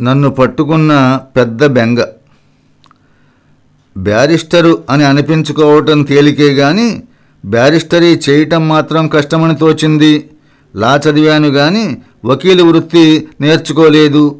నన్ను పట్టుకున్న పెద్ద బెంగ. బ్యారిస్టరు అని అనిపించుకోవటం తేలికే గాని బ్యారిస్టరీ చేయటం మాత్రం కష్టమని తోచింది. లా చదివాను గాని వకీలు వృత్తి నేర్చుకోలేదు.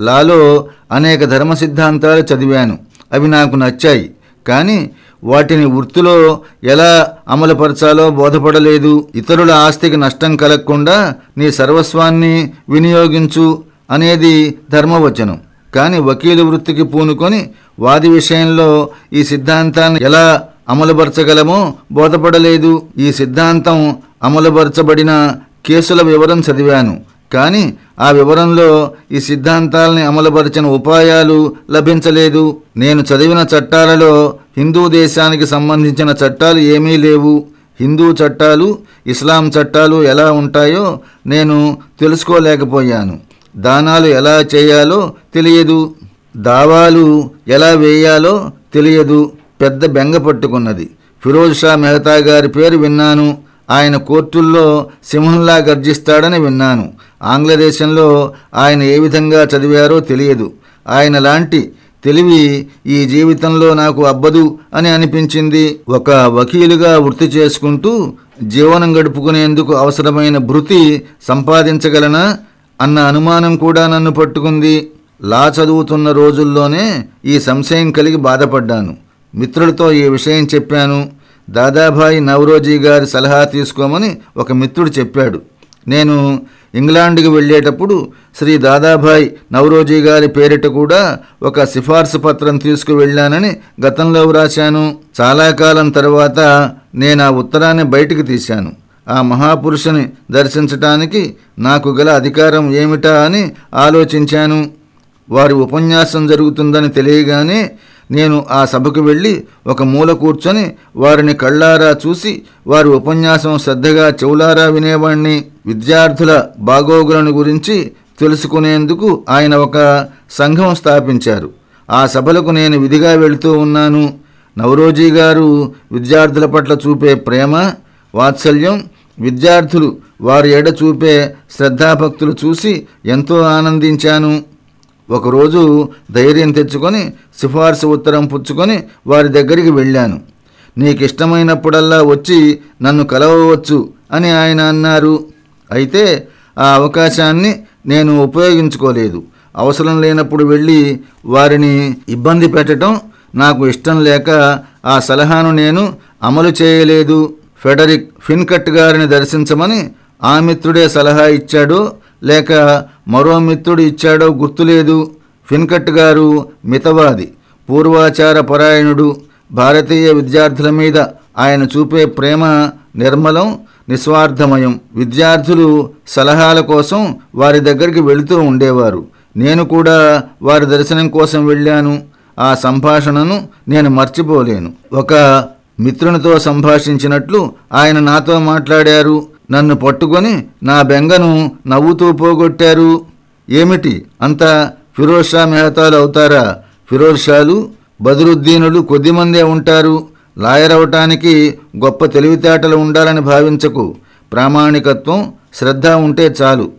లాలో అనేక ధర్మ సిద్ధాంతాలు చదివాను. అవి నాకు నచ్చాయి. కానీ వాటిని వృత్తిలో ఎలా అమలుపరచాలో బోధపడలేదు. ఇతరుల ఆస్తికి నష్టం కలగకుండా నీ సర్వస్వాన్ని వినియోగించు. అనేది ధర్మవచనం. కానీ వకీలు వృత్తికి పూనుకొని వాది విషయంలో ఈ సిద్ధాంతాన్ని ఎలా అమలుపరచగలమో బోధపడలేదు. ఈ సిద్ధాంతం అమలుపరచబడిన కేసుల వివరం చదివాను. కానీ ఆ వివరంలో ఈ సిద్ధాంతాల్ని అమలుపరిచిన ఉపాయాలు లభించలేదు. నేను చదివిన చట్టాలలో హిందూ దేశానికి సంబంధించిన చట్టాలు ఏమీ లేవు. హిందూ చట్టాలు ఇస్లాం చట్టాలు ఎలా ఉంటాయో నేను తెలుసుకోలేకపోయాను. దానాలు ఎలా చేయాలో తెలియదు. దావాలు ఎలా వేయాలో తెలియదు. పెద్ద బెంగ పట్టుకున్నది. ఫిరోజ్ షా మెహతా గారి పేరు విన్నాను. ఆయన కోర్టుల్లో సింహంలా గర్జిస్తాడని విన్నాను. ఆంగ్లదేశంలో ఆయన ఏ విధంగా చదివారో తెలియదు. ఆయన లాంటి తెలివి ఈ జీవితంలో నాకు అబ్బదు అని అనిపించింది. ఒక వకీలుగా వృత్తి చేసుకుంటూ జీవనం గడుపుకునేందుకు అవసరమైన భృతి సంపాదించగలనా? అన్న అనుమానం కూడా నన్ను పట్టుకుంది. లా చదువుతున్న రోజుల్లోనే ఈ సంశయం కలిగి బాధపడ్డాను. మిత్రులతో ఈ విషయం చెప్పాను. దాదాభాయి నవరోజీ గారి సలహా తీసుకోమని ఒక మిత్రుడు చెప్పాడు. నేను ఇంగ్లాండ్కి వెళ్ళేటప్పుడు శ్రీ దాదాభాయ్ నవరోజీ గారి పేరిట కూడా ఒక సిఫార్సు పత్రం తీసుకువెళ్ళానని గతంలో వ్రాశాను. చాలా కాలం తర్వాత నేను ఆ ఉత్తరాన్ని బయటికి తీశాను. ఆ మహాపురుషుని దర్శించటానికి నాకు గల అధికారం ఏమిటా అని ఆలోచించాను. వారి ఉపన్యాసం జరుగుతుందని తెలియగానే నేను ఆ సభకు వెళ్ళి ఒక మూల కూర్చొని వారిని కళ్ళారా చూసి వారి ఉపన్యాసం శ్రద్ధగా చెవులారా వినేవాణ్ణి. విద్యార్థుల బాగోగులను గురించి తెలుసుకునేందుకు ఆయన ఒక సంఘం స్థాపించారు. ఆ సభలకు నేను విధిగా వెళుతూ ఉన్నాను. నవరోజీ గారు విద్యార్థుల పట్ల చూపే ప్రేమ వాత్సల్యం విద్యార్థులు వారి ఎడ చూపే శ్రద్ధాభక్తులు చూసి ఎంతో ఆనందించాను. ఒకరోజు ధైర్యం తెచ్చుకొని సిఫార్సు ఉత్తరం పుచ్చుకొని వారి దగ్గరికి వెళ్ళాను. నీకు ఇష్టమైనప్పుడల్లా వచ్చి నన్ను కలవవచ్చు అని ఆయన అన్నారు. అయితే ఆ అవకాశాన్ని నేను ఉపయోగించుకోలేదు. అవసరం లేనప్పుడు వెళ్ళి వారిని ఇబ్బంది పెట్టడం నాకు ఇష్టం లేక ఆ సలహాను నేను అమలు చేయలేదు. ఫెడరిక్ ఫిన్కట్ గారిని దర్శించమని ఆ మిత్రుడే సలహా ఇచ్చాడో. లేక మరో మిత్రుడు ఇచ్చాడో గుర్తులేదు. ఫిన్కట్ గారు మితవాది పూర్వాచార పరాయణుడు. భారతీయ విద్యార్థుల మీద ఆయన చూపే ప్రేమ నిర్మలం నిస్వార్థమయం. విద్యార్థులు సలహాల కోసం వారి దగ్గరికి వెళుతూ ఉండేవారు. నేను కూడా వారి దర్శనం కోసం వెళ్ళాను. ఆ సంభాషణను నేను మర్చిపోలేను. ఒక మిత్రునితో సంభాషించినట్లు ఆయన నాతో మాట్లాడారు. నన్ను పట్టుకొని నా బెంగను నవ్వుతూ పోగొట్టారు. ఏమిటి? అంతా ఫిరోజ్ షా మెహతాలు అవుతారా? ఫిరోజ్ షాలు బదురుద్దీనులు కొద్దిమందే ఉంటారు. లాయర్ అవటానికి గొప్ప తెలివితేటలు ఉండాలని భావించకు. ప్రామాణికత్వం శ్రద్ధ ఉంటే చాలు.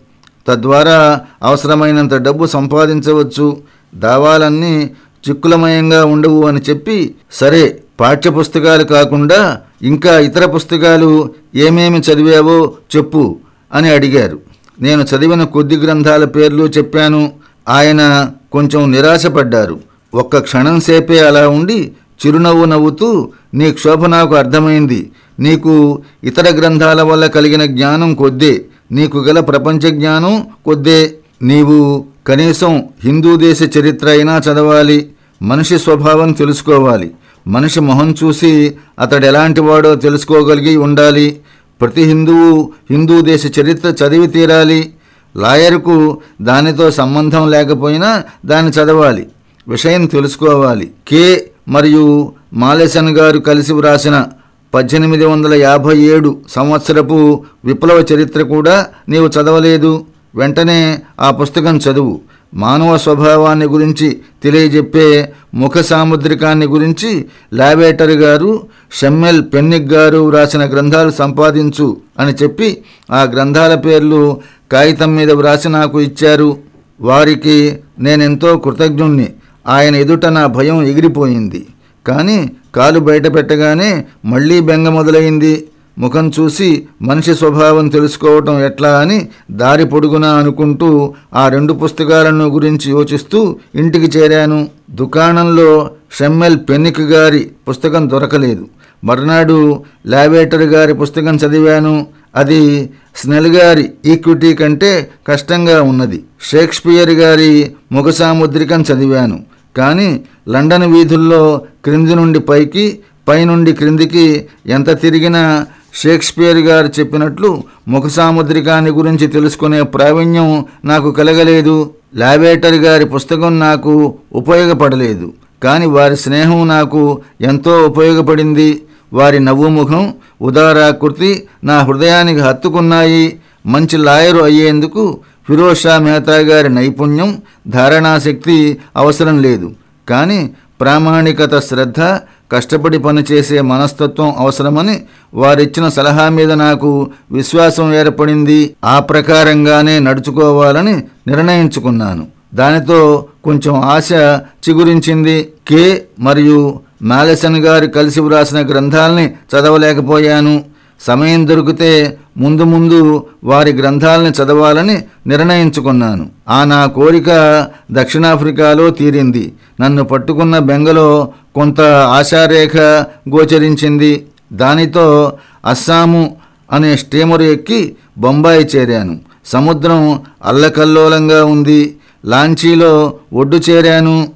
తద్వారా అవసరమైనంత డబ్బు సంపాదించవచ్చు. దావాలన్నీ చిక్కులమయంగా ఉండవు అని చెప్పి సరే పాఠ్యపుస్తకాలు కాకుండా ఇంకా ఇతర పుస్తకాలు ఏమేమి చదివావో చెప్పు అని అడిగారు. నేను చదివిన కొద్ది గ్రంథాల పేర్లు చెప్పాను. ఆయన కొంచెం నిరాశపడ్డారు. ఒక్క క్షణం సేపే అలా ఉండి చిరునవ్వు నవ్వుతూ నీ క్షోభ నాకు అర్థమైంది. నీకు ఇతర గ్రంథాల వల్ల కలిగిన జ్ఞానం కొద్దే. నీకు గల ప్రపంచ జ్ఞానం కొద్దే. నీవు కనీసం హిందూ దేశ చరిత్ర అయినా చదవాలి. మనిషి స్వభావం తెలుసుకోవాలి. మనిషి మొహం చూసి అతడు ఎలాంటి వాడో తెలుసుకోగలిగి ఉండాలి. ప్రతి హిందువు హిందూ దేశ చరిత్ర చదివి తీరాలి. లాయర్కు దానితో సంబంధం లేకపోయినా దాన్ని చదవాలి. విషయం తెలుసుకోవాలి. కే మరియు మాలేసన్ గారు కలిసి వ్రాసిన పద్దెనిమిది వందల యాభై ఏడు సంవత్సరపు విప్లవ చరిత్ర కూడా నీవు చదవలేదు. వెంటనే ఆ పుస్తకం చదువు. మానవ స్వభావాన్ని గురించి తెలియజెప్పే ముఖ సాముద్రికాన్ని గురించి లాబేటర్ గారు షమ్మెల్ పెన్నిక్ గారు వ్రాసిన గ్రంథాలు సంపాదించు అని చెప్పి ఆ గ్రంథాల పేర్లు కాగితం మీద వ్రాసి నాకు ఇచ్చారు. వారికి నేనెంతో కృతజ్ఞుణ్ణి. ఆయన ఎదుట నా భయం ఎగిరిపోయింది. కానీ కాలు బయట పెట్టగానే మళ్ళీ బెంగ మొదలైంది. ముఖం చూసి మనిషి స్వభావం తెలుసుకోవటం ఎట్లా అని దారి పొడుగునా అనుకుంటూ ఆ రెండు పుస్తకాలను గురించి యోచిస్తూ ఇంటికి చేరాను. దుకాణంలో షెమ్మెల్ పెన్నిక్ గారి పుస్తకం దొరకలేదు. మర్నాడు లావేటర్ గారి పుస్తకం చదివాను. అది స్నెల్ గారి ఈక్విటీ కంటే కష్టంగా ఉన్నది. షేక్స్పియర్ గారి ముఖసాముద్రికం చదివాను. కానీ లండన్ వీధుల్లో క్రింది నుండి పైకి పైనుండి క్రిందికి ఎంత తిరిగినా షేక్స్పియర్ గారు చెప్పినట్లు ముఖసాముద్రికాన్ని గురించి తెలుసుకునే ప్రావీణ్యం నాకు కలగలేదు. లాబేటర్ గారి పుస్తకం నాకు ఉపయోగపడలేదు. కానీ వారి స్నేహం నాకు ఎంతో ఉపయోగపడింది. వారి నవ్వు ముఖం ఉదారాకృతి నా హృదయానికి హత్తుకున్నాయి. మంచి లాయరు అయ్యేందుకు ఫిరోజ్ షా మెహతా గారి నైపుణ్యం ధారణాశక్తి అవసరం లేదు. కానీ ప్రామాణికత శ్రద్ధ కష్టపడి పనిచేసే మనస్తత్వం అవసరమని వారిచ్చిన సలహా మీద నాకు విశ్వాసం ఏర్పడింది. ఆ ప్రకారంగానే నడుచుకోవాలని నిర్ణయించుకున్నాను. దానితో కొంచెం ఆశ చిగురించింది. కే మరియు మాలెసన్ గారు కలిసి వ్రాసిన గ్రంథాల్ని చదవలేకపోయాను. సమయం దొరికితే ముందు ముందు వారి గ్రంథాలను చదవాలని నిర్ణయించుకున్నాను. ఆ నా కోరిక దక్షిణాఫ్రికాలో తీరింది. నన్ను పట్టుకున్న బెంగలో కొంత ఆశారేఖ గోచరించింది. దానితో అస్సాము అనే స్టీమరు ఎక్కి బొంబాయి చేరాను. సముద్రం అల్లకల్లోలంగా ఉంది. లాంచీలో ఒడ్డు చేరాను.